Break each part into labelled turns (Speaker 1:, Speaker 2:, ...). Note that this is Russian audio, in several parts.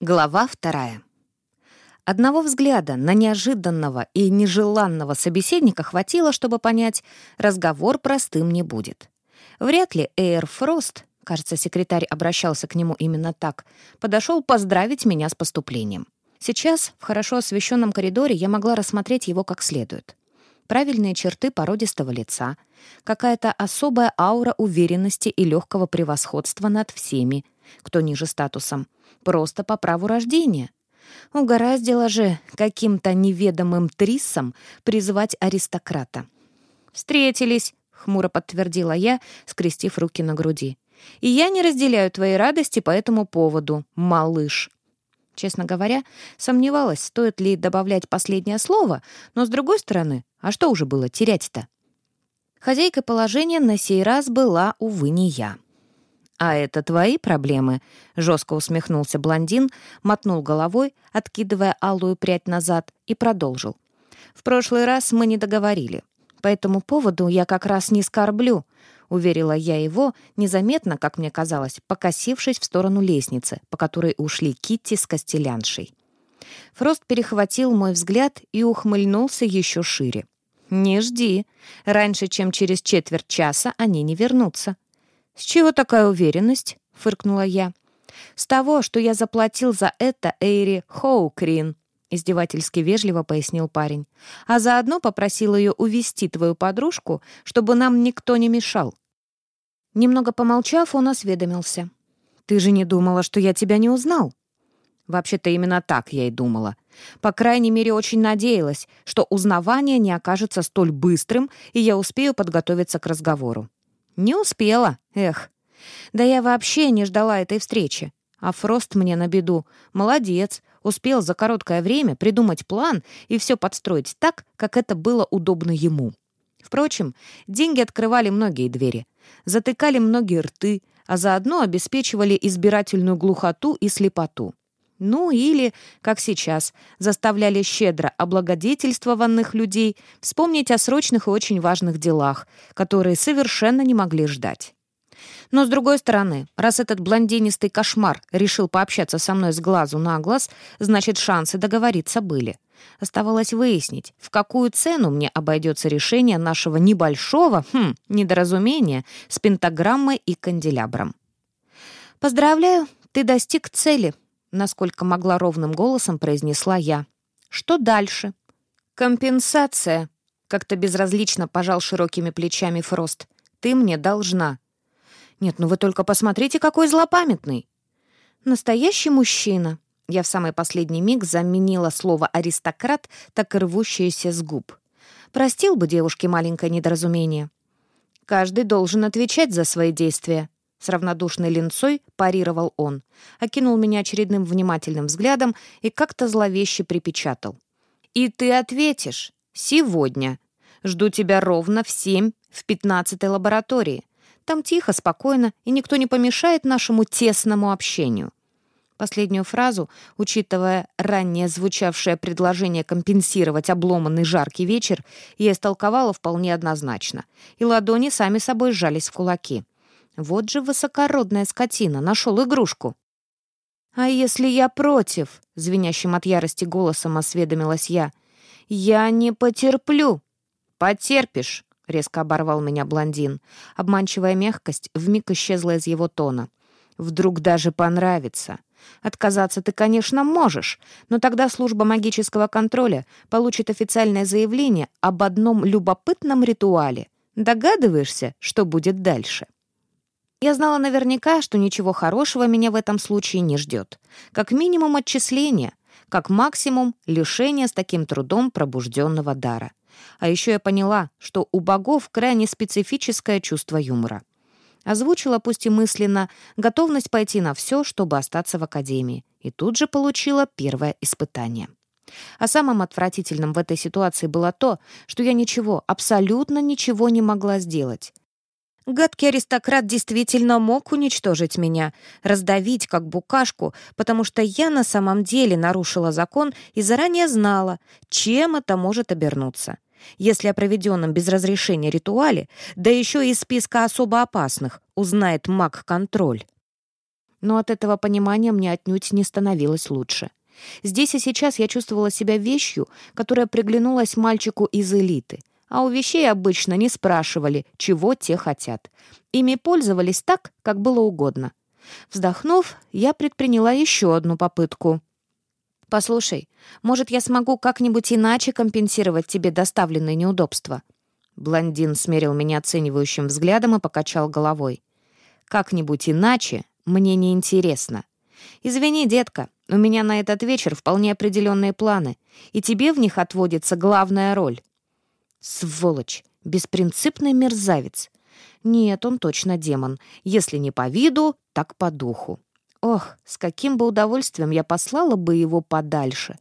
Speaker 1: Глава вторая. Одного взгляда на неожиданного и нежеланного собеседника хватило, чтобы понять, разговор простым не будет. Вряд ли Эйр Фрост, кажется, секретарь обращался к нему именно так, подошел поздравить меня с поступлением. Сейчас в хорошо освещенном коридоре я могла рассмотреть его как следует. Правильные черты породистого лица, какая-то особая аура уверенности и легкого превосходства над всеми, кто ниже статусом — просто по праву рождения. Угораздило же каким-то неведомым триссом призвать аристократа. «Встретились», — хмуро подтвердила я, скрестив руки на груди. «И я не разделяю твоей радости по этому поводу, малыш». Честно говоря, сомневалась, стоит ли добавлять последнее слово, но, с другой стороны, а что уже было терять-то? Хозяйкой положения на сей раз была, увы, не я. «А это твои проблемы?» — жестко усмехнулся блондин, мотнул головой, откидывая алую прядь назад, и продолжил. «В прошлый раз мы не договорили. По этому поводу я как раз не скорблю», — уверила я его, незаметно, как мне казалось, покосившись в сторону лестницы, по которой ушли Китти с Костеляншей. Фрост перехватил мой взгляд и ухмыльнулся еще шире. «Не жди. Раньше, чем через четверть часа, они не вернутся». «С чего такая уверенность?» — фыркнула я. «С того, что я заплатил за это Эйри Хоукрин», — издевательски вежливо пояснил парень. «А заодно попросил ее увести твою подружку, чтобы нам никто не мешал». Немного помолчав, он осведомился. «Ты же не думала, что я тебя не узнал?» Вообще-то именно так я и думала. По крайней мере, очень надеялась, что узнавание не окажется столь быстрым, и я успею подготовиться к разговору. Не успела, эх. Да я вообще не ждала этой встречи. А Фрост мне на беду. Молодец. Успел за короткое время придумать план и все подстроить так, как это было удобно ему. Впрочем, деньги открывали многие двери, затыкали многие рты, а заодно обеспечивали избирательную глухоту и слепоту. Ну или, как сейчас, заставляли щедро облагодетельствованных людей вспомнить о срочных и очень важных делах, которые совершенно не могли ждать. Но, с другой стороны, раз этот блондинистый кошмар решил пообщаться со мной с глазу на глаз, значит, шансы договориться были. Оставалось выяснить, в какую цену мне обойдется решение нашего небольшого, хм, недоразумения с пентаграммой и канделябром. «Поздравляю, ты достиг цели», насколько могла ровным голосом произнесла я. «Что дальше?» «Компенсация», — как-то безразлично пожал широкими плечами Фрост. «Ты мне должна». «Нет, ну вы только посмотрите, какой злопамятный!» «Настоящий мужчина», — я в самый последний миг заменила слово «аристократ», так рвущееся с губ. «Простил бы девушке маленькое недоразумение». «Каждый должен отвечать за свои действия», с равнодушной линцой парировал он, окинул меня очередным внимательным взглядом и как-то зловеще припечатал. «И ты ответишь. Сегодня. Жду тебя ровно в семь в пятнадцатой лаборатории. Там тихо, спокойно, и никто не помешает нашему тесному общению». Последнюю фразу, учитывая ранее звучавшее предложение компенсировать обломанный жаркий вечер, я истолковала вполне однозначно, и ладони сами собой сжались в кулаки. Вот же высокородная скотина, нашел игрушку. «А если я против?» — звенящим от ярости голосом осведомилась я. «Я не потерплю». «Потерпишь», — резко оборвал меня блондин. Обманчивая мягкость вмиг исчезла из его тона. «Вдруг даже понравится. Отказаться ты, конечно, можешь, но тогда служба магического контроля получит официальное заявление об одном любопытном ритуале. Догадываешься, что будет дальше?» Я знала наверняка, что ничего хорошего меня в этом случае не ждет. Как минимум отчисление, как максимум лишение с таким трудом пробужденного дара. А еще я поняла, что у богов крайне специфическое чувство юмора. Озвучила, пусть и мысленно, готовность пойти на все, чтобы остаться в академии. И тут же получила первое испытание. А самым отвратительным в этой ситуации было то, что я ничего, абсолютно ничего не могла сделать. Гадкий аристократ действительно мог уничтожить меня, раздавить как букашку, потому что я на самом деле нарушила закон и заранее знала, чем это может обернуться. Если о проведенном без разрешения ритуале, да еще из списка особо опасных, узнает маг-контроль. Но от этого понимания мне отнюдь не становилось лучше. Здесь и сейчас я чувствовала себя вещью, которая приглянулась мальчику из элиты. А у вещей обычно не спрашивали, чего те хотят. Ими пользовались так, как было угодно. Вздохнув, я предприняла еще одну попытку. «Послушай, может, я смогу как-нибудь иначе компенсировать тебе доставленные неудобства?» Блондин смерил меня оценивающим взглядом и покачал головой. «Как-нибудь иначе мне не интересно. Извини, детка, у меня на этот вечер вполне определенные планы, и тебе в них отводится главная роль». «Сволочь! Беспринципный мерзавец!» «Нет, он точно демон. Если не по виду, так по духу». Ох, с каким бы удовольствием я послала бы его подальше.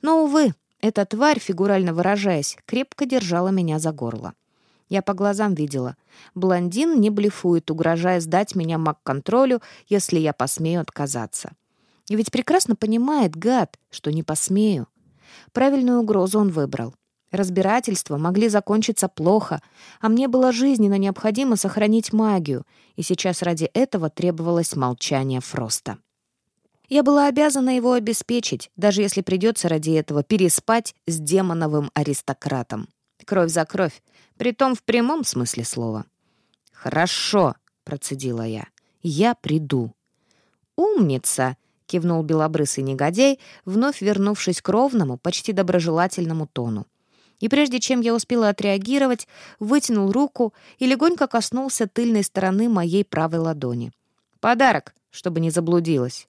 Speaker 1: Но, увы, эта тварь, фигурально выражаясь, крепко держала меня за горло. Я по глазам видела. Блондин не блефует, угрожая сдать меня маг-контролю, если я посмею отказаться. И ведь прекрасно понимает, гад, что не посмею. Правильную угрозу он выбрал. Разбирательства могли закончиться плохо, а мне было жизненно необходимо сохранить магию, и сейчас ради этого требовалось молчание Фроста. Я была обязана его обеспечить, даже если придется ради этого переспать с демоновым аристократом. Кровь за кровь, притом в прямом смысле слова. «Хорошо», — процедила я, — «я приду». «Умница», — кивнул белобрысый негодяй, вновь вернувшись к ровному, почти доброжелательному тону. И прежде чем я успела отреагировать, вытянул руку и легонько коснулся тыльной стороны моей правой ладони. «Подарок, чтобы не заблудилась».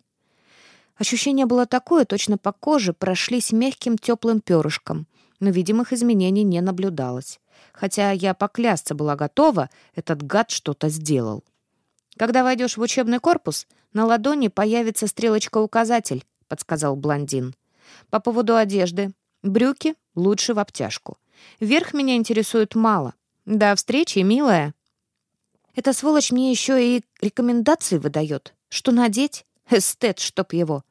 Speaker 1: Ощущение было такое, точно по коже прошлись мягким теплым перышком, но видимых изменений не наблюдалось. Хотя я поклясться была готова, этот гад что-то сделал. «Когда войдешь в учебный корпус, на ладони появится стрелочка-указатель», — подсказал блондин. «По поводу одежды. Брюки лучше в обтяжку. Верх меня интересует мало. До встречи, милая». «Эта сволочь мне еще и рекомендации выдает. Что надеть?» Эстет, чтоб его.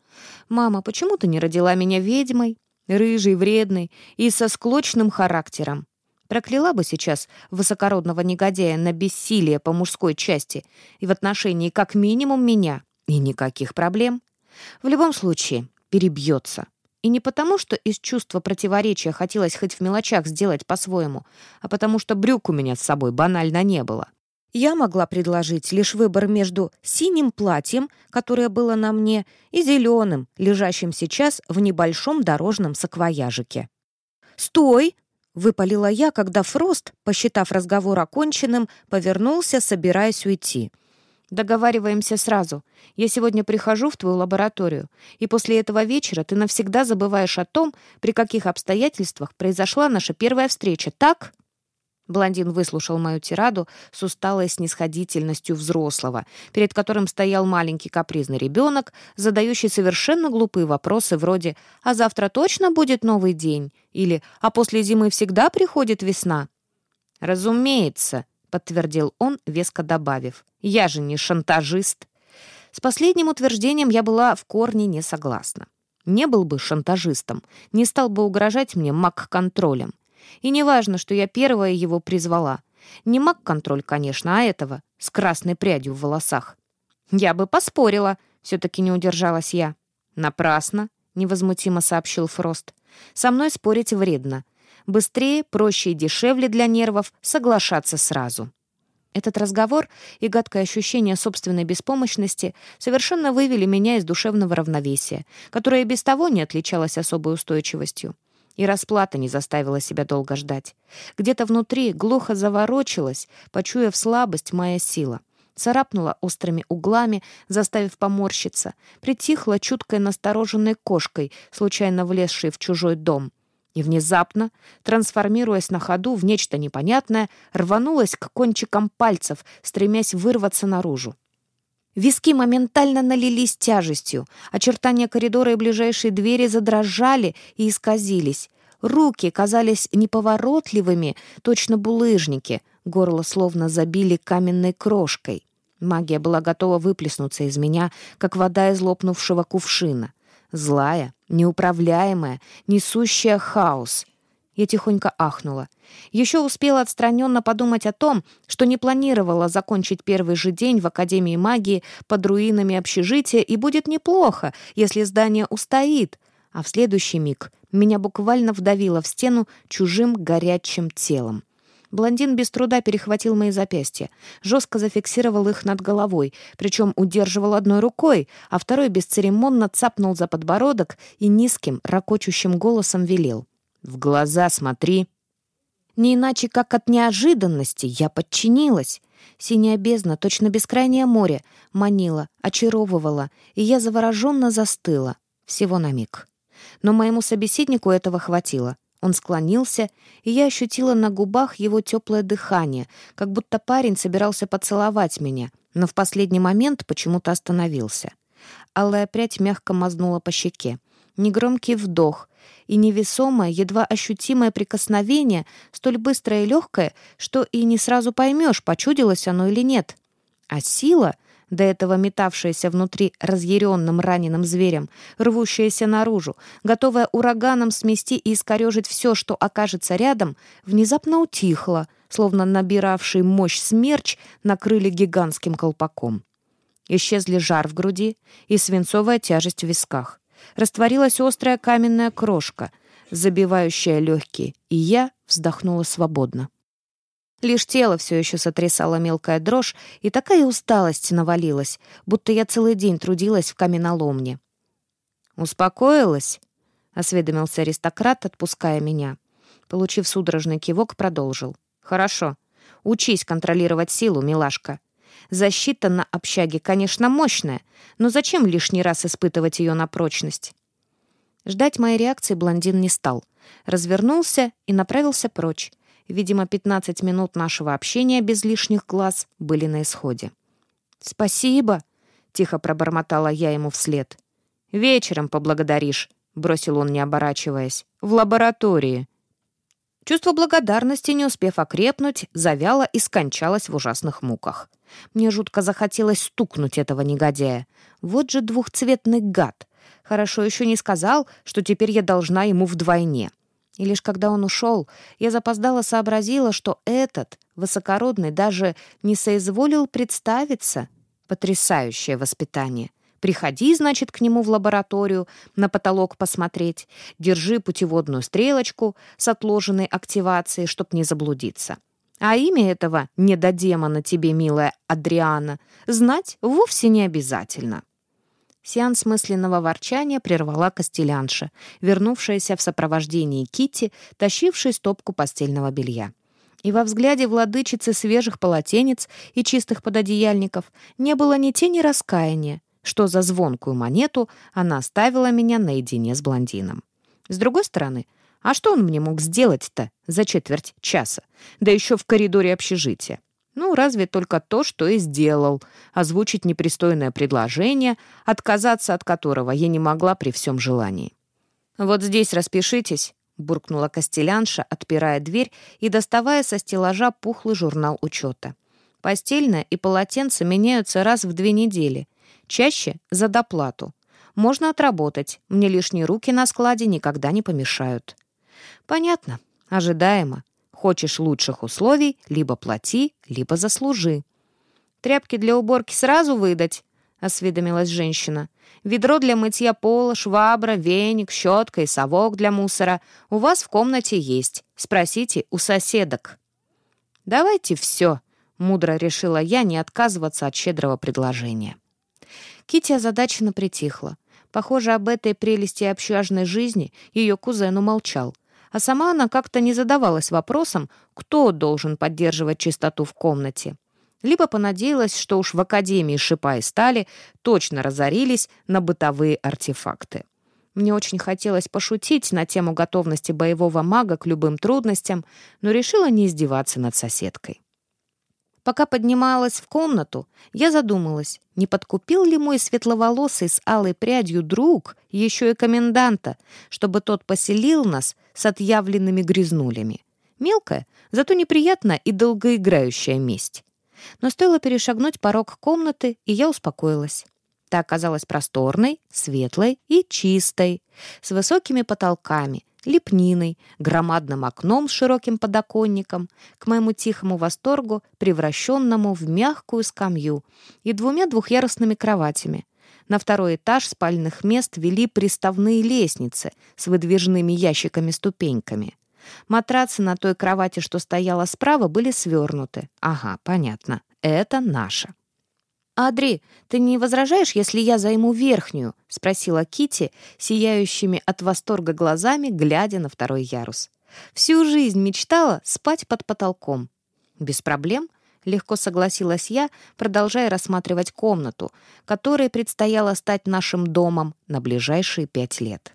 Speaker 1: «Мама, почему ты не родила меня ведьмой? Рыжей, вредной и со склочным характером. Прокляла бы сейчас высокородного негодяя на бессилие по мужской части и в отношении как минимум меня. И никаких проблем. В любом случае, перебьется. И не потому, что из чувства противоречия хотелось хоть в мелочах сделать по-своему, а потому что брюк у меня с собой банально не было. Я могла предложить лишь выбор между синим платьем, которое было на мне, и зеленым, лежащим сейчас в небольшом дорожном саквояжике. «Стой!» — выпалила я, когда Фрост, посчитав разговор оконченным, повернулся, собираясь уйти. «Договариваемся сразу. Я сегодня прихожу в твою лабораторию, и после этого вечера ты навсегда забываешь о том, при каких обстоятельствах произошла наша первая встреча, так?» Блондин выслушал мою тираду с усталой снисходительностью взрослого, перед которым стоял маленький капризный ребенок, задающий совершенно глупые вопросы вроде «А завтра точно будет новый день?» или «А после зимы всегда приходит весна?» «Разумеется», — подтвердил он, веско добавив. «Я же не шантажист». С последним утверждением я была в корне не согласна. Не был бы шантажистом, не стал бы угрожать мне маг-контролем. И не важно, что я первая его призвала. Не маг-контроль, конечно, а этого, с красной прядью в волосах. Я бы поспорила, все-таки не удержалась я. Напрасно, невозмутимо сообщил Фрост. Со мной спорить вредно. Быстрее, проще и дешевле для нервов соглашаться сразу. Этот разговор и гадкое ощущение собственной беспомощности совершенно вывели меня из душевного равновесия, которое без того не отличалось особой устойчивостью. И расплата не заставила себя долго ждать. Где-то внутри глухо заворочилась, почуяв слабость, моя сила. Царапнула острыми углами, заставив поморщиться. Притихла чуткой настороженной кошкой, случайно влезшей в чужой дом. И внезапно, трансформируясь на ходу в нечто непонятное, рванулась к кончикам пальцев, стремясь вырваться наружу. Виски моментально налились тяжестью. Очертания коридора и ближайшей двери задрожали и исказились. Руки казались неповоротливыми, точно булыжники. Горло словно забили каменной крошкой. Магия была готова выплеснуться из меня, как вода из лопнувшего кувшина. Злая, неуправляемая, несущая хаос. Я тихонько ахнула. Еще успела отстраненно подумать о том, что не планировала закончить первый же день в Академии магии под руинами общежития, и будет неплохо, если здание устоит. А в следующий миг меня буквально вдавило в стену чужим горячим телом. Блондин без труда перехватил мои запястья, жестко зафиксировал их над головой, причем удерживал одной рукой, а второй бесцеремонно цапнул за подбородок и низким, ракочущим голосом велел. «В глаза смотри!» Не иначе, как от неожиданности, я подчинилась. Синяя бездна, точно бескрайнее море, манила, очаровывала, и я завороженно застыла. Всего на миг. Но моему собеседнику этого хватило. Он склонился, и я ощутила на губах его теплое дыхание, как будто парень собирался поцеловать меня, но в последний момент почему-то остановился. Алая прядь мягко мазнула по щеке. Негромкий вдох и невесомое, едва ощутимое прикосновение, столь быстрое и легкое, что и не сразу поймешь, почудилось оно или нет. А сила — до этого метавшаяся внутри разъяренным раненым зверем, рвущаяся наружу, готовая ураганом смести и искорежить все, что окажется рядом, внезапно утихла, словно набиравший мощь смерч накрыли гигантским колпаком. Исчезли жар в груди и свинцовая тяжесть в висках. Растворилась острая каменная крошка, забивающая легкие, и я вздохнула свободно. Лишь тело все еще сотрясала мелкая дрожь, и такая усталость навалилась, будто я целый день трудилась в каменоломне. «Успокоилась?» — осведомился аристократ, отпуская меня. Получив судорожный кивок, продолжил. «Хорошо. Учись контролировать силу, милашка. Защита на общаге, конечно, мощная, но зачем лишний раз испытывать ее на прочность?» Ждать моей реакции блондин не стал. Развернулся и направился прочь, Видимо, 15 минут нашего общения без лишних глаз были на исходе. «Спасибо», — тихо пробормотала я ему вслед. «Вечером поблагодаришь», — бросил он, не оборачиваясь. «В лаборатории». Чувство благодарности, не успев окрепнуть, завяло и скончалось в ужасных муках. Мне жутко захотелось стукнуть этого негодяя. Вот же двухцветный гад. Хорошо еще не сказал, что теперь я должна ему вдвойне. И лишь когда он ушел, я запоздала сообразила, что этот, высокородный, даже не соизволил представиться. Потрясающее воспитание. Приходи, значит, к нему в лабораторию, на потолок посмотреть. Держи путеводную стрелочку с отложенной активацией, чтоб не заблудиться. А имя этого недодемона тебе, милая Адриана, знать вовсе не обязательно. Сеанс мысленного ворчания прервала Костелянша, вернувшаяся в сопровождении Кити, тащившей стопку постельного белья. И во взгляде владычицы свежих полотенец и чистых пододеяльников не было ни тени раскаяния, что за звонкую монету она оставила меня наедине с блондином. С другой стороны, а что он мне мог сделать-то за четверть часа? Да еще в коридоре общежития. Ну, разве только то, что и сделал. Озвучить непристойное предложение, отказаться от которого я не могла при всем желании. «Вот здесь распишитесь», — буркнула Костелянша, отпирая дверь и доставая со стеллажа пухлый журнал учета. «Постельное и полотенце меняются раз в две недели. Чаще — за доплату. Можно отработать. Мне лишние руки на складе никогда не помешают». «Понятно. Ожидаемо. Хочешь лучших условий, либо плати, либо заслужи. «Тряпки для уборки сразу выдать?» — осведомилась женщина. «Ведро для мытья пола, швабра, веник, щетка и совок для мусора у вас в комнате есть. Спросите у соседок». «Давайте все», — мудро решила я не отказываться от щедрого предложения. Китти озадаченно притихла. Похоже, об этой прелести общажной жизни ее кузен умолчал а сама она как-то не задавалась вопросом, кто должен поддерживать чистоту в комнате. Либо понадеялась, что уж в Академии шипа и стали точно разорились на бытовые артефакты. Мне очень хотелось пошутить на тему готовности боевого мага к любым трудностям, но решила не издеваться над соседкой. Пока поднималась в комнату, я задумалась, не подкупил ли мой светловолосый с алой прядью друг еще и коменданта, чтобы тот поселил нас с отъявленными грязнулями. Мелкая, зато неприятная и долгоиграющая месть. Но стоило перешагнуть порог комнаты, и я успокоилась. Та оказалась просторной, светлой и чистой, с высокими потолками, лепниной, громадным окном с широким подоконником, к моему тихому восторгу, превращенному в мягкую скамью, и двумя двухъярусными кроватями. На второй этаж спальных мест вели приставные лестницы с выдвижными ящиками-ступеньками. Матрацы на той кровати, что стояла справа, были свернуты. Ага, понятно. Это наша. «Адри, ты не возражаешь, если я займу верхнюю?» — спросила Кити, сияющими от восторга глазами, глядя на второй ярус. «Всю жизнь мечтала спать под потолком». «Без проблем», — легко согласилась я, продолжая рассматривать комнату, которой предстояло стать нашим домом на ближайшие пять лет.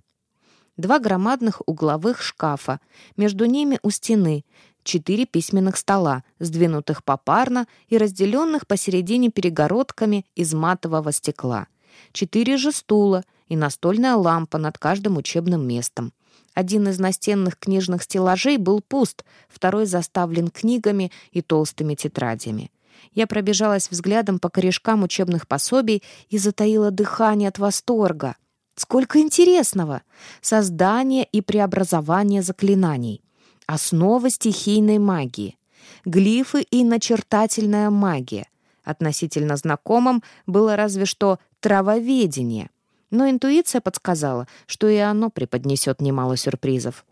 Speaker 1: Два громадных угловых шкафа, между ними у стены четыре письменных стола, сдвинутых попарно и разделенных посередине перегородками из матового стекла, четыре же стула и настольная лампа над каждым учебным местом. Один из настенных книжных стеллажей был пуст, второй заставлен книгами и толстыми тетрадями. Я пробежалась взглядом по корешкам учебных пособий и затаила дыхание от восторга. Сколько интересного! Создание и преобразование заклинаний. Основа стихийной магии. Глифы и начертательная магия. Относительно знакомым было разве что травоведение. Но интуиция подсказала, что и оно преподнесет немало сюрпризов.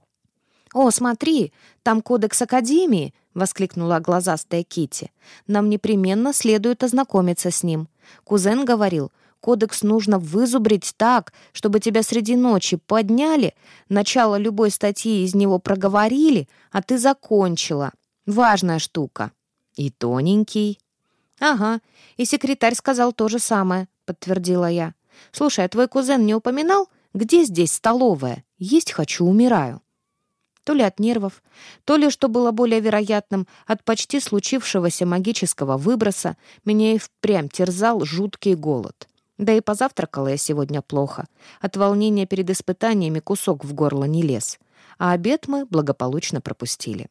Speaker 1: «О, смотри, там кодекс Академии!» — воскликнула глазастая Кити. «Нам непременно следует ознакомиться с ним. Кузен говорил, Кодекс нужно вызубрить так, чтобы тебя среди ночи подняли, начало любой статьи из него проговорили, а ты закончила. Важная штука. И тоненький. Ага, и секретарь сказал то же самое, подтвердила я. Слушай, а твой кузен не упоминал, где здесь столовая? Есть хочу, умираю. То ли от нервов, то ли, что было более вероятным, от почти случившегося магического выброса, меня и впрямь терзал жуткий голод. Да и позавтракала я сегодня плохо. От волнения перед испытаниями кусок в горло не лез. А обед мы благополучно пропустили.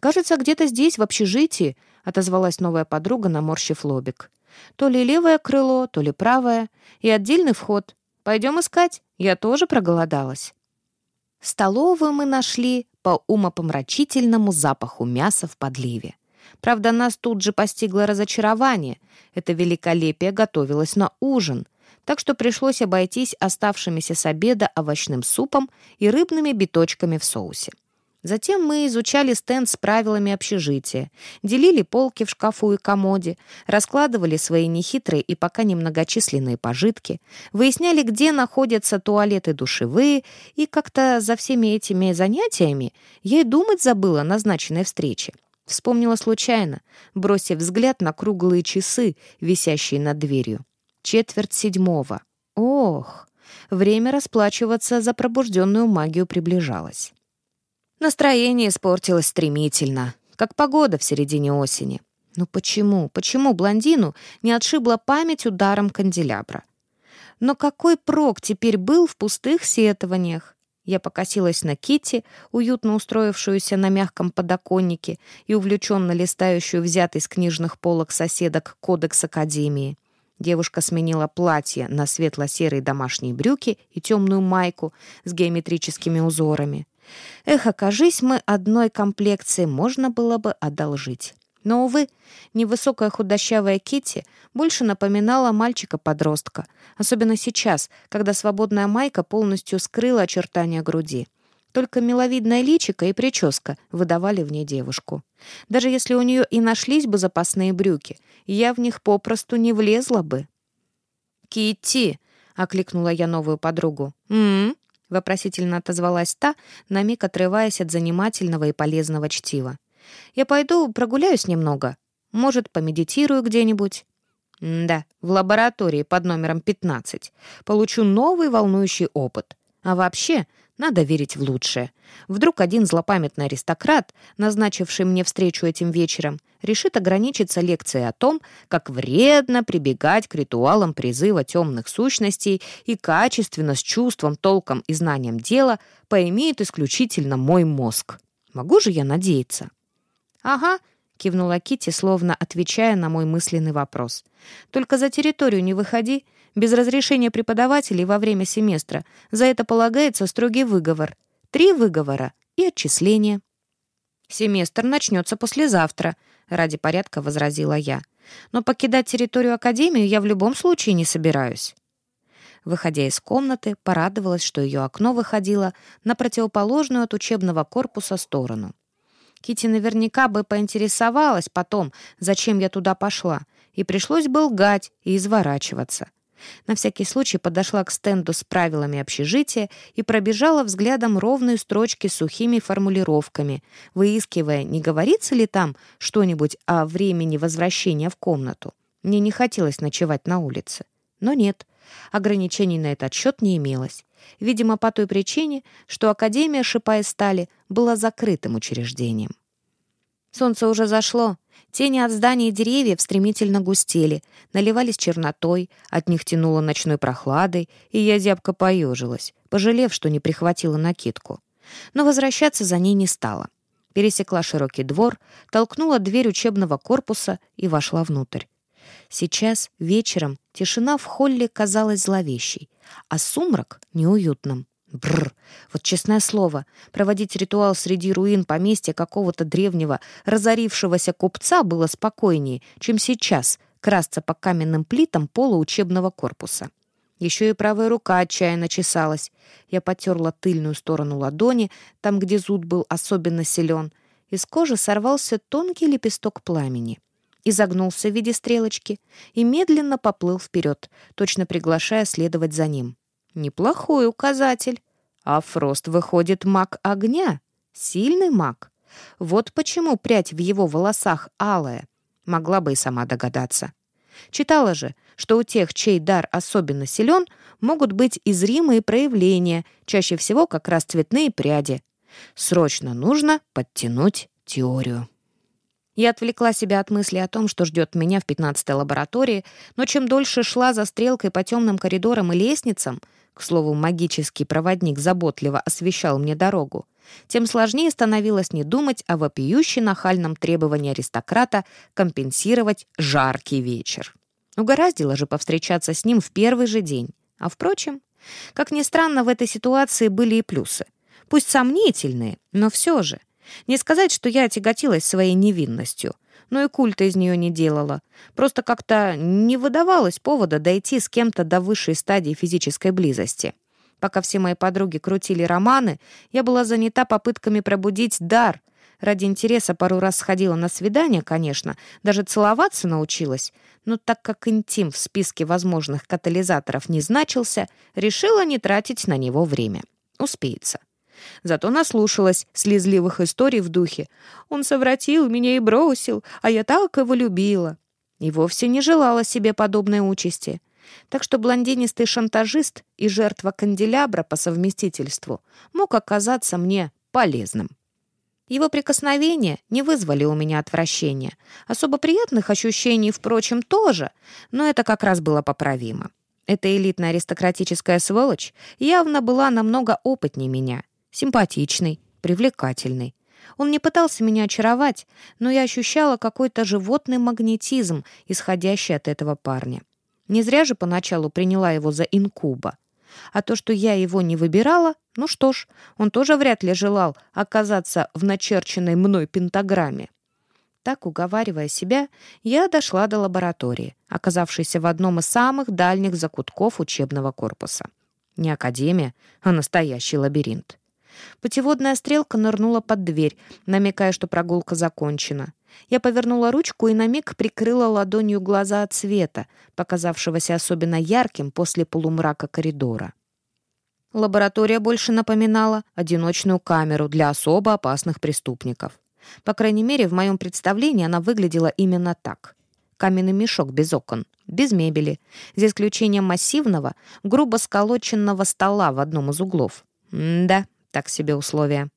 Speaker 1: «Кажется, где-то здесь, в общежитии», — отозвалась новая подруга, наморщив лобик. «То ли левое крыло, то ли правое. И отдельный вход. Пойдем искать. Я тоже проголодалась». Столовую мы нашли по умопомрачительному запаху мяса в подливе. Правда, нас тут же постигло разочарование. Это великолепие готовилось на ужин, так что пришлось обойтись оставшимися с обеда овощным супом и рыбными биточками в соусе. Затем мы изучали стенд с правилами общежития, делили полки в шкафу и комоде, раскладывали свои нехитрые и пока немногочисленные пожитки, выясняли, где находятся туалеты душевые, и как-то за всеми этими занятиями я и думать забыла о назначенной встрече. Вспомнила случайно, бросив взгляд на круглые часы, висящие над дверью. Четверть седьмого. Ох, время расплачиваться за пробужденную магию приближалось. Настроение испортилось стремительно, как погода в середине осени. Ну почему, почему блондину не отшибла память ударом канделябра? Но какой прок теперь был в пустых сетованиях? Я покосилась на Кити, уютно устроившуюся на мягком подоконнике и увлеченно листающую взятый с книжных полок соседок кодекс Академии. Девушка сменила платье на светло-серые домашние брюки и темную майку с геометрическими узорами. Эх, окажись мы одной комплекции, можно было бы одолжить. Но, увы, невысокая худощавая Кити больше напоминала мальчика-подростка, особенно сейчас, когда свободная майка полностью скрыла очертания груди. Только миловидная личико и прическа выдавали в ней девушку. Даже если у нее и нашлись бы запасные брюки, я в них попросту не влезла бы. «Китти!» — окликнула я новую подругу. «М-м-м?» вопросительно отозвалась та, на миг отрываясь от занимательного и полезного чтива. Я пойду прогуляюсь немного. Может, помедитирую где-нибудь. да, в лаборатории под номером 15. Получу новый волнующий опыт. А вообще, надо верить в лучшее. Вдруг один злопамятный аристократ, назначивший мне встречу этим вечером, решит ограничиться лекцией о том, как вредно прибегать к ритуалам призыва темных сущностей и качественно, с чувством, толком и знанием дела поимеет исключительно мой мозг. Могу же я надеяться? «Ага», — кивнула Кити, словно отвечая на мой мысленный вопрос. «Только за территорию не выходи. Без разрешения преподавателей во время семестра. За это полагается строгий выговор. три выговора и отчисление. «Семестр начнется послезавтра», — ради порядка возразила я. «Но покидать территорию Академию я в любом случае не собираюсь». Выходя из комнаты, порадовалась, что ее окно выходило на противоположную от учебного корпуса сторону. Кити наверняка бы поинтересовалась потом, зачем я туда пошла, и пришлось бы лгать и изворачиваться. На всякий случай подошла к стенду с правилами общежития и пробежала взглядом ровные строчки с сухими формулировками, выискивая, не говорится ли там что-нибудь о времени возвращения в комнату. Мне не хотелось ночевать на улице. Но нет, ограничений на этот счет не имелось. Видимо, по той причине, что Академия Шипа и Стали была закрытым учреждением. Солнце уже зашло. Тени от зданий и деревьев стремительно густели, наливались чернотой, от них тянуло ночной прохладой, и я зябко поежилась, пожалев, что не прихватила накидку. Но возвращаться за ней не стала. Пересекла широкий двор, толкнула дверь учебного корпуса и вошла внутрь. Сейчас, вечером, тишина в холле казалась зловещей, а сумрак — неуютным. Бррр. Вот честное слово, проводить ритуал среди руин поместья какого-то древнего, разорившегося купца было спокойнее, чем сейчас красться по каменным плитам пола учебного корпуса. Еще и правая рука отчаянно чесалась. Я потерла тыльную сторону ладони, там, где зуд был особенно силен. Из кожи сорвался тонкий лепесток пламени. Изогнулся в виде стрелочки и медленно поплыл вперед, точно приглашая следовать за ним. Неплохой указатель. А Фрост выходит маг огня. Сильный маг. Вот почему прядь в его волосах алая. Могла бы и сама догадаться. Читала же, что у тех, чей дар особенно силен, могут быть и зримые проявления, чаще всего как раз цветные пряди. Срочно нужно подтянуть теорию. Я отвлекла себя от мысли о том, что ждет меня в пятнадцатой лаборатории, но чем дольше шла за стрелкой по темным коридорам и лестницам, к слову, магический проводник заботливо освещал мне дорогу, тем сложнее становилось не думать о вопиюще нахальном требовании аристократа компенсировать жаркий вечер. Угораздило же повстречаться с ним в первый же день. А впрочем, как ни странно, в этой ситуации были и плюсы. Пусть сомнительные, но все же. Не сказать, что я тяготилась своей невинностью, но и культа из нее не делала. Просто как-то не выдавалось повода дойти с кем-то до высшей стадии физической близости. Пока все мои подруги крутили романы, я была занята попытками пробудить дар. Ради интереса пару раз сходила на свидание, конечно, даже целоваться научилась. Но так как интим в списке возможных катализаторов не значился, решила не тратить на него время. Успеется. Зато наслушалась слезливых историй в духе. «Он совратил меня и бросил, а я так его любила». И вовсе не желала себе подобной участи. Так что блондинистый шантажист и жертва канделябра по совместительству мог оказаться мне полезным. Его прикосновения не вызвали у меня отвращения. Особо приятных ощущений, впрочем, тоже, но это как раз было поправимо. Эта элитная аристократическая сволочь явно была намного опытнее меня Симпатичный, привлекательный. Он не пытался меня очаровать, но я ощущала какой-то животный магнетизм, исходящий от этого парня. Не зря же поначалу приняла его за инкуба. А то, что я его не выбирала, ну что ж, он тоже вряд ли желал оказаться в начерченной мной пентаграмме. Так, уговаривая себя, я дошла до лаборатории, оказавшейся в одном из самых дальних закутков учебного корпуса. Не академия, а настоящий лабиринт. Путеводная стрелка нырнула под дверь, намекая, что прогулка закончена. Я повернула ручку и на миг прикрыла ладонью глаза от света, показавшегося особенно ярким после полумрака коридора. Лаборатория больше напоминала одиночную камеру для особо опасных преступников. По крайней мере, в моем представлении она выглядела именно так. Каменный мешок без окон, без мебели, за исключением массивного, грубо сколоченного стола в одном из углов. М да, так себе условия.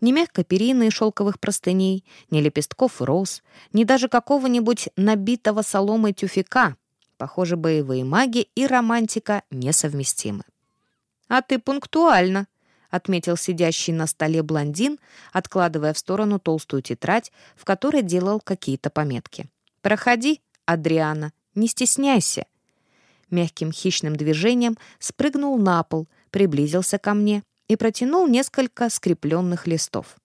Speaker 1: Ни мягкой перины и шелковых простыней, ни лепестков роз, ни даже какого-нибудь набитого соломой тюфяка. Похоже, боевые маги и романтика несовместимы. «А ты пунктуально», — отметил сидящий на столе блондин, откладывая в сторону толстую тетрадь, в которой делал какие-то пометки. «Проходи, Адриана, не стесняйся». Мягким хищным движением спрыгнул на пол, приблизился ко мне и протянул несколько скрепленных листов.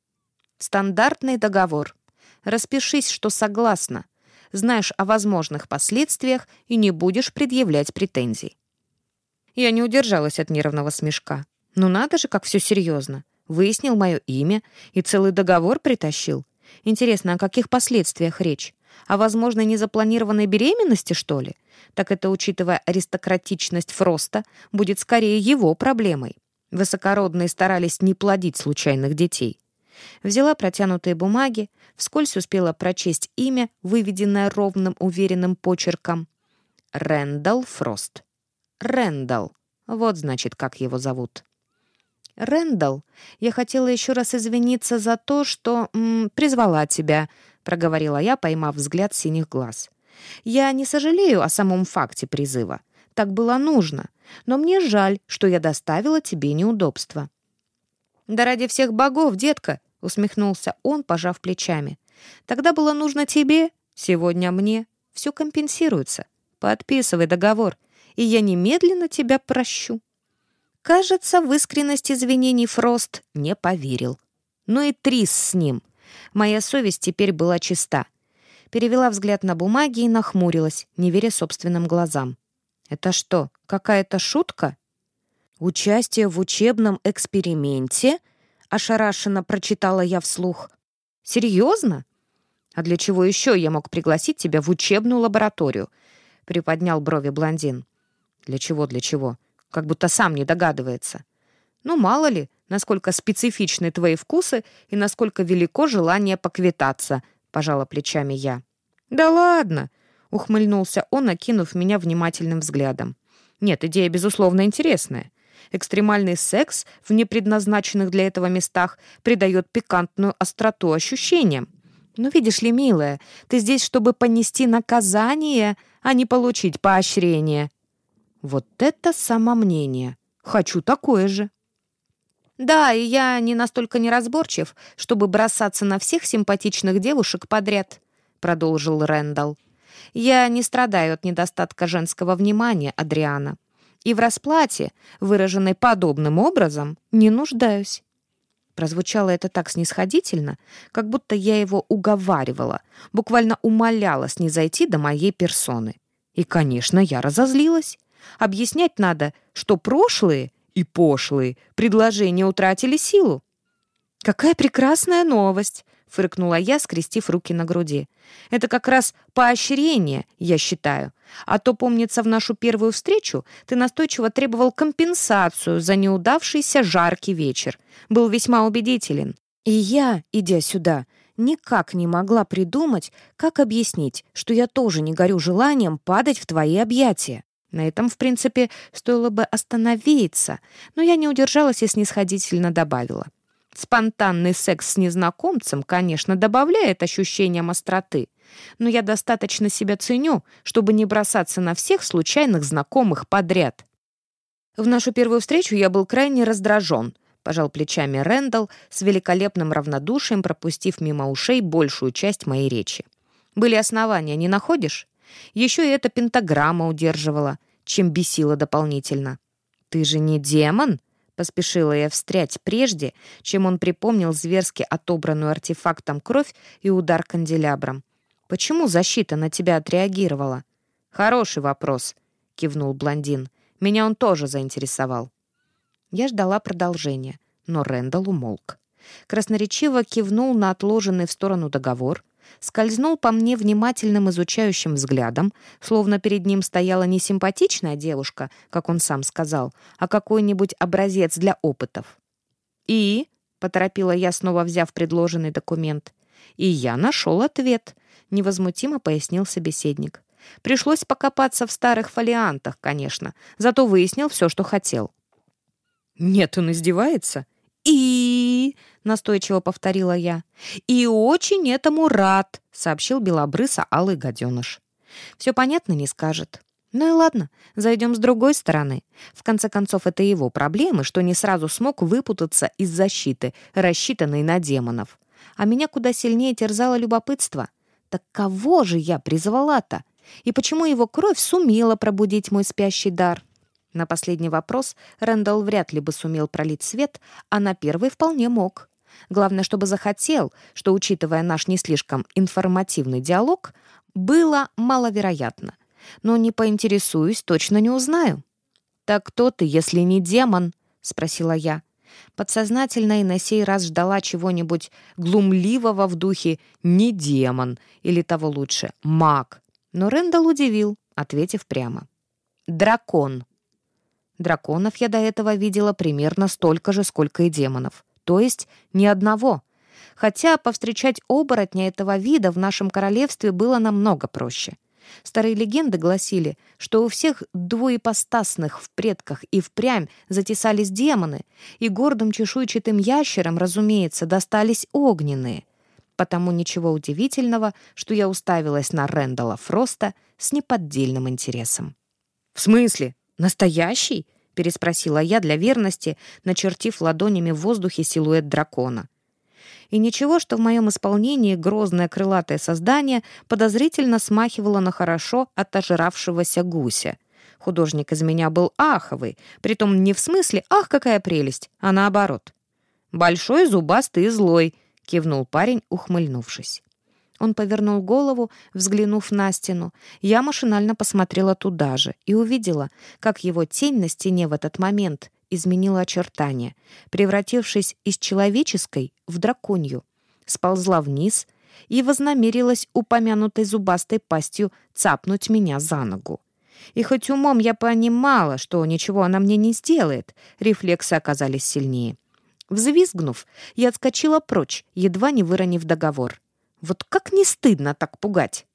Speaker 1: «Стандартный договор. Распишись, что согласна. Знаешь о возможных последствиях и не будешь предъявлять претензий». Я не удержалась от нервного смешка. «Ну надо же, как все серьезно. Выяснил мое имя и целый договор притащил. Интересно, о каких последствиях речь? О возможной незапланированной беременности, что ли? Так это, учитывая аристократичность Фроста, будет скорее его проблемой. Высокородные старались не плодить случайных детей. Взяла протянутые бумаги, вскользь успела прочесть имя, выведенное ровным, уверенным почерком. Рэндалл Фрост. Рэндалл. Вот, значит, как его зовут. Рэндалл, я хотела еще раз извиниться за то, что м, призвала тебя, проговорила я, поймав взгляд синих глаз. Я не сожалею о самом факте призыва. Так было нужно. Но мне жаль, что я доставила тебе неудобства. «Да ради всех богов, детка!» — усмехнулся он, пожав плечами. «Тогда было нужно тебе, сегодня мне. Все компенсируется. Подписывай договор, и я немедленно тебя прощу». Кажется, в искренность извинений Фрост не поверил. Ну и Трис с ним. Моя совесть теперь была чиста. Перевела взгляд на бумаги и нахмурилась, не веря собственным глазам. «Это что, какая-то шутка?» «Участие в учебном эксперименте?» — ошарашенно прочитала я вслух. «Серьезно? А для чего еще я мог пригласить тебя в учебную лабораторию?» — приподнял брови блондин. «Для чего, для чего? как будто сам не догадывается. Ну, мало ли, насколько специфичны твои вкусы и насколько велико желание поквитаться, пожала плечами я. Да ладно, ухмыльнулся он, окинув меня внимательным взглядом. Нет, идея, безусловно, интересная. Экстремальный секс в непредназначенных для этого местах придает пикантную остроту ощущениям. Но видишь ли, милая, ты здесь, чтобы понести наказание, а не получить поощрение. Вот это самомнение. Хочу такое же. Да, и я не настолько неразборчив, чтобы бросаться на всех симпатичных девушек подряд, продолжил Рэндалл. Я не страдаю от недостатка женского внимания, Адриана. И в расплате, выраженной подобным образом, не нуждаюсь. Прозвучало это так снисходительно, как будто я его уговаривала, буквально умоляла снизойти до моей персоны. И, конечно, я разозлилась. Объяснять надо, что прошлые и пошлые предложения утратили силу. «Какая прекрасная новость!» — фыркнула я, скрестив руки на груди. «Это как раз поощрение, я считаю. А то, помнится, в нашу первую встречу ты настойчиво требовал компенсацию за неудавшийся жаркий вечер. Был весьма убедителен. И я, идя сюда, никак не могла придумать, как объяснить, что я тоже не горю желанием падать в твои объятия. На этом, в принципе, стоило бы остановиться, но я не удержалась и снисходительно добавила. Спонтанный секс с незнакомцем, конечно, добавляет ощущением остроты, но я достаточно себя ценю, чтобы не бросаться на всех случайных знакомых подряд. В нашу первую встречу я был крайне раздражен, пожал плечами Рэндалл с великолепным равнодушием, пропустив мимо ушей большую часть моей речи. «Были основания, не находишь?» Еще и эта пентаграмма удерживала, чем бесила дополнительно. «Ты же не демон?» — поспешила я встрять прежде, чем он припомнил зверски отобранную артефактом кровь и удар канделябром. «Почему защита на тебя отреагировала?» «Хороший вопрос», — кивнул блондин. «Меня он тоже заинтересовал». Я ждала продолжения, но Рэндалл умолк. Красноречиво кивнул на отложенный в сторону договор, скользнул по мне внимательным изучающим взглядом, словно перед ним стояла не симпатичная девушка, как он сам сказал, а какой-нибудь образец для опытов. «И?» — поторопила я, снова взяв предложенный документ. «И я нашел ответ», — невозмутимо пояснил собеседник. «Пришлось покопаться в старых фолиантах, конечно, зато выяснил все, что хотел». «Нет, он издевается?» «И...» — настойчиво повторила я. «И очень этому рад», — сообщил белобрыса алый гаденыш. «Все понятно не скажет». Ну и ладно, зайдем с другой стороны. В конце концов, это его проблемы, что не сразу смог выпутаться из защиты, рассчитанной на демонов. А меня куда сильнее терзало любопытство. Так кого же я призвала-то? И почему его кровь сумела пробудить мой спящий дар? На последний вопрос Рэндалл вряд ли бы сумел пролить свет, а на первый вполне мог. Главное, чтобы захотел, что, учитывая наш не слишком информативный диалог, было маловероятно. Но не поинтересуюсь, точно не узнаю. «Так кто ты, если не демон?» — спросила я. Подсознательно и на сей раз ждала чего-нибудь глумливого в духе «не демон» или того лучше «маг». Но Рэндалл удивил, ответив прямо. «Дракон». Драконов я до этого видела примерно столько же, сколько и демонов. То есть ни одного. Хотя повстречать оборотня этого вида в нашем королевстве было намного проще. Старые легенды гласили, что у всех двуепостасных в предках и впрямь затесались демоны, и гордым чешуйчатым ящерам, разумеется, достались огненные. Потому ничего удивительного, что я уставилась на Рэндала Фроста с неподдельным интересом. «В смысле? Настоящий?» — переспросила я для верности, начертив ладонями в воздухе силуэт дракона. И ничего, что в моем исполнении грозное крылатое создание подозрительно смахивало на хорошо отожравшегося гуся. Художник из меня был аховый, притом не в смысле «ах, какая прелесть», а наоборот. «Большой, зубастый и злой», — кивнул парень, ухмыльнувшись. Он повернул голову, взглянув на стену. Я машинально посмотрела туда же и увидела, как его тень на стене в этот момент изменила очертания, превратившись из человеческой в драконью. Сползла вниз и вознамерилась упомянутой зубастой пастью цапнуть меня за ногу. И хоть умом я понимала, что ничего она мне не сделает, рефлексы оказались сильнее. Взвизгнув, я отскочила прочь, едва не выронив договор. Вот как не стыдно так пугать?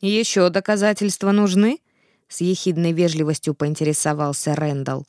Speaker 1: «Еще доказательства нужны?» — с ехидной вежливостью поинтересовался Рэндалл.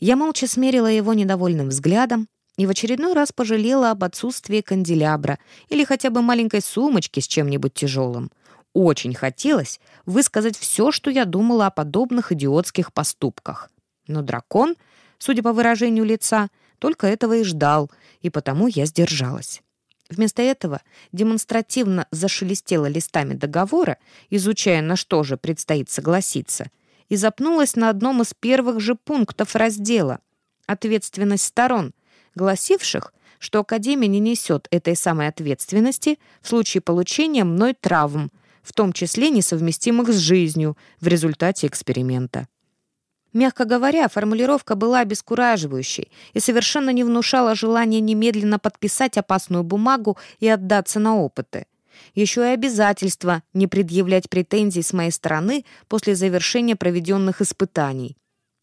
Speaker 1: Я молча смерила его недовольным взглядом и в очередной раз пожалела об отсутствии канделябра или хотя бы маленькой сумочки с чем-нибудь тяжелым. Очень хотелось высказать все, что я думала о подобных идиотских поступках. Но дракон, судя по выражению лица, только этого и ждал, и потому я сдержалась. Вместо этого демонстративно зашелестела листами договора, изучая, на что же предстоит согласиться, и запнулась на одном из первых же пунктов раздела «Ответственность сторон», гласивших, что Академия не несет этой самой ответственности в случае получения мной травм, в том числе несовместимых с жизнью в результате эксперимента. Мягко говоря, формулировка была обескураживающей и совершенно не внушала желания немедленно подписать опасную бумагу и отдаться на опыты. Еще и обязательство не предъявлять претензий с моей стороны после завершения проведенных испытаний.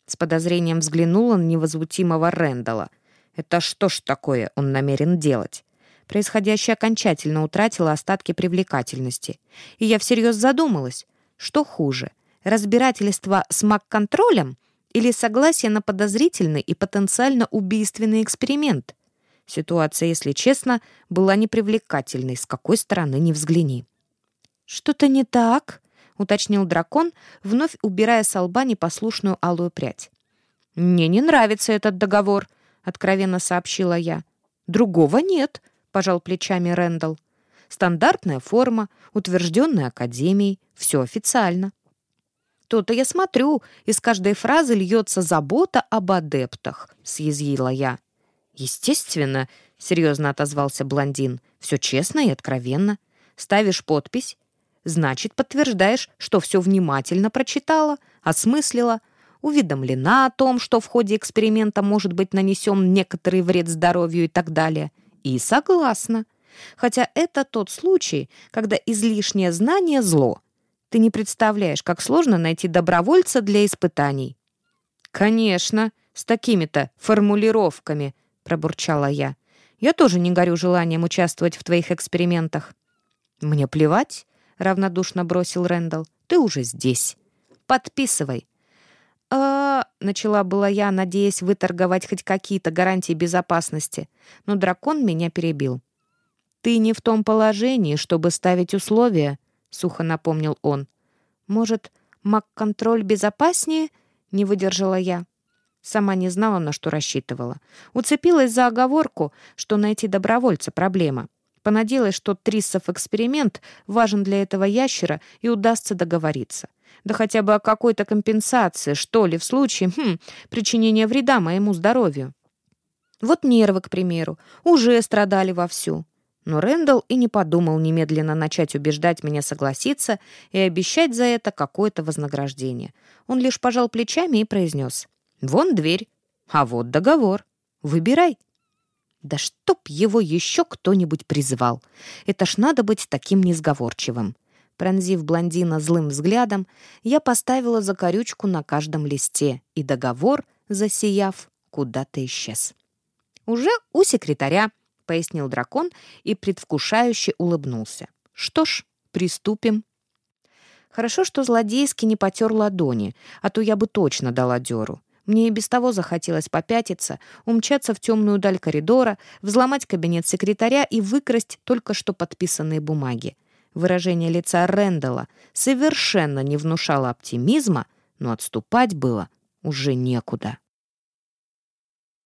Speaker 1: С подозрением взглянула на невозмутимого Рэндала. Это что ж такое он намерен делать? Происходящее окончательно утратило остатки привлекательности. И я всерьез задумалась, что хуже — разбирательство с маг-контролем или согласие на подозрительный и потенциально убийственный эксперимент. Ситуация, если честно, была непривлекательной, с какой стороны ни взгляни. «Что-то не так?» — уточнил дракон, вновь убирая с лба непослушную алую прядь. «Мне не нравится этот договор», — откровенно сообщила я. «Другого нет», — пожал плечами Рэндалл. «Стандартная форма, утвержденная Академией, все официально». «То-то я смотрю, из каждой фразы льется забота об адептах», — съязвила я. «Естественно», — серьезно отозвался блондин, — «все честно и откровенно. Ставишь подпись, значит, подтверждаешь, что все внимательно прочитала, осмыслила, уведомлена о том, что в ходе эксперимента может быть нанесен некоторый вред здоровью и так далее. И согласна. Хотя это тот случай, когда излишнее знание — зло, ты не представляешь, как сложно найти добровольца для испытаний». «Конечно, с такими-то формулировками», — пробурчала я. «Я тоже не горю желанием участвовать в твоих экспериментах». «Мне плевать», — равнодушно бросил Рэндалл. «Ты уже здесь. Подписывай». «А...» — начала была я, надеясь выторговать хоть какие-то гарантии безопасности, но дракон меня перебил. «Ты не в том положении, чтобы ставить условия», сухо напомнил он. «Может, маг-контроль безопаснее?» — не выдержала я. Сама не знала, на что рассчитывала. Уцепилась за оговорку, что найти добровольца — проблема. Понадеялась, что Триссов эксперимент важен для этого ящера и удастся договориться. Да хотя бы о какой-то компенсации, что ли, в случае хм, причинения вреда моему здоровью. Вот нервы, к примеру, уже страдали вовсю. Но Рэндалл и не подумал немедленно начать убеждать меня согласиться и обещать за это какое-то вознаграждение. Он лишь пожал плечами и произнес. «Вон дверь, а вот договор. Выбирай». Да чтоб его еще кто-нибудь призвал. Это ж надо быть таким несговорчивым. Пронзив блондина злым взглядом, я поставила закорючку на каждом листе, и договор, засияв, куда-то исчез. «Уже у секретаря», — пояснил дракон и предвкушающе улыбнулся. «Что ж, приступим». Хорошо, что злодейски не потер ладони, а то я бы точно дала дёру. Мне и без того захотелось попятиться, умчаться в темную даль коридора, взломать кабинет секретаря и выкрасть только что подписанные бумаги. Выражение лица Рэндалла совершенно не внушало оптимизма, но отступать было уже некуда.